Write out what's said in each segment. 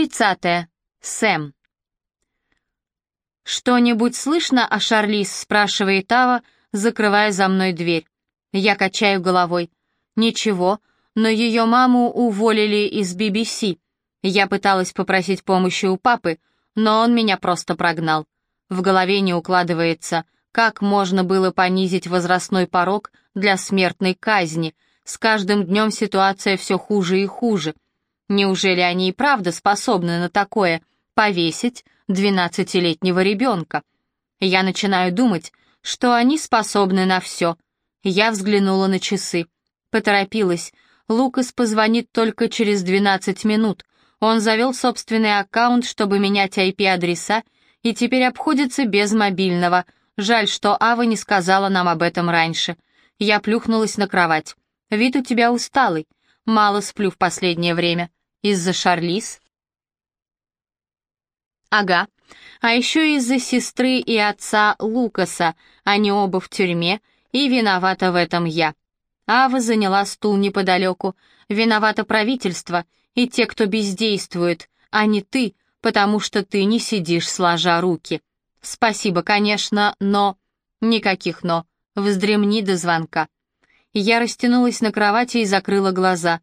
Тридцатое. Сэм. «Что-нибудь слышно о Шарлиз?» — спрашивает Ава, закрывая за мной дверь. Я качаю головой. «Ничего, но ее маму уволили из BBC. Я пыталась попросить помощи у папы, но он меня просто прогнал. В голове не укладывается, как можно было понизить возрастной порог для смертной казни. С каждым днем ситуация все хуже и хуже. Неужели они и правда способны на такое — повесить двенадцатилетнего ребенка? Я начинаю думать, что они способны на все. Я взглянула на часы. Поторопилась. Лукас позвонит только через 12 минут. Он завел собственный аккаунт, чтобы менять IP-адреса, и теперь обходится без мобильного. Жаль, что Ава не сказала нам об этом раньше. Я плюхнулась на кровать. «Вид у тебя усталый. Мало сплю в последнее время. Из-за Шарлиз? Ага. А еще из-за сестры и отца Лукаса. Они оба в тюрьме, и виновата в этом я. Ава заняла стул неподалеку. Виновато правительство и те, кто бездействует, а не ты, потому что ты не сидишь сложа руки. Спасибо, конечно, но... Никаких «но». Вздремни до звонка. Я растянулась на кровати и закрыла глаза.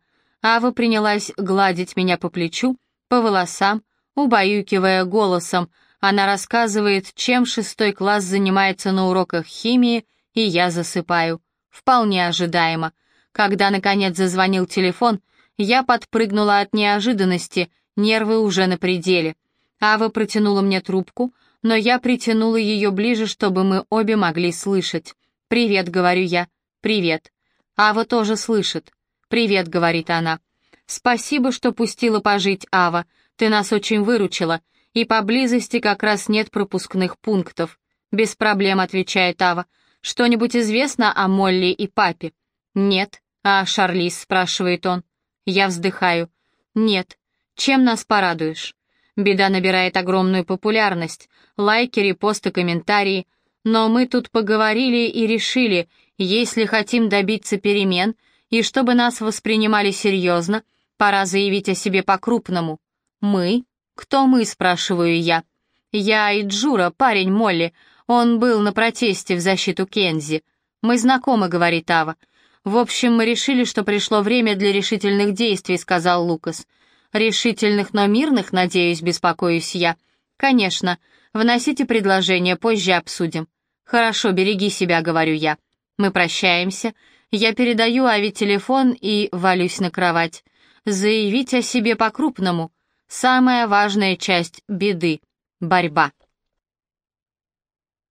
Ава принялась гладить меня по плечу, по волосам, убаюкивая голосом. Она рассказывает, чем шестой класс занимается на уроках химии, и я засыпаю. Вполне ожидаемо. Когда, наконец, зазвонил телефон, я подпрыгнула от неожиданности, нервы уже на пределе. Ава протянула мне трубку, но я притянула ее ближе, чтобы мы обе могли слышать. «Привет», — говорю я. «Привет». Ава тоже слышит. «Привет», — говорит она. «Спасибо, что пустила пожить, Ава. Ты нас очень выручила. И поблизости как раз нет пропускных пунктов». «Без проблем», — отвечает Ава. «Что-нибудь известно о Молли и папе?» «Нет». «А Шарлиз?» — спрашивает он. Я вздыхаю. «Нет. Чем нас порадуешь?» Беда набирает огромную популярность. Лайки, репосты, комментарии. Но мы тут поговорили и решили, если хотим добиться перемен — и чтобы нас воспринимали серьезно, пора заявить о себе по-крупному. Мы? Кто мы, спрашиваю я. Я и Джура, парень Молли. Он был на протесте в защиту Кензи. Мы знакомы, говорит Ава. В общем, мы решили, что пришло время для решительных действий, сказал Лукас. Решительных, но мирных, надеюсь, беспокоюсь я. Конечно. Вносите предложение, позже обсудим. Хорошо, береги себя, говорю я. Мы прощаемся, я передаю Ави телефон и валюсь на кровать. Заявить о себе по-крупному. Самая важная часть беды — борьба.